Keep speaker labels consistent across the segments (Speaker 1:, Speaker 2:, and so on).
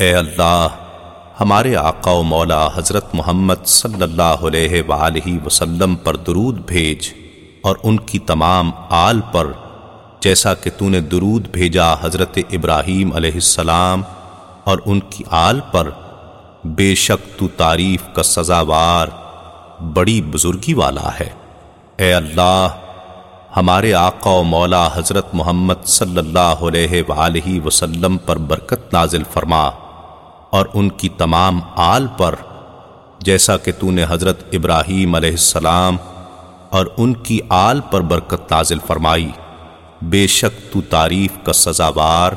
Speaker 1: اے اللہ، ہمارے آقا و مولا حضرت محمد صلی اللہ علیہ وآلہ وسلم پر درود بھیج اور ان کی تمام آل پر، جیسا کہ تو نے درود بھیجا حضرت ابراہیم علیہ السلام اور ان کی آل پر، بے شک تو تعریف کا سزاوار بڑی بزرگی والا ہے۔ اے اللہ، ہمارے آقا و مولا حضرت محمد صلی اللہ علیہ وآلہ وسلم پر برکت نازل فرما۔ اور ان کی تمام آل پر، جیسا کہ تو نے حضرت ابراہیم علیہ السلام اور ان کی آل پر برکت نازل فرمائی، بے شک تو تعریف کا سزاوار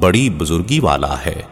Speaker 1: بڑی بزرگی والا ہے۔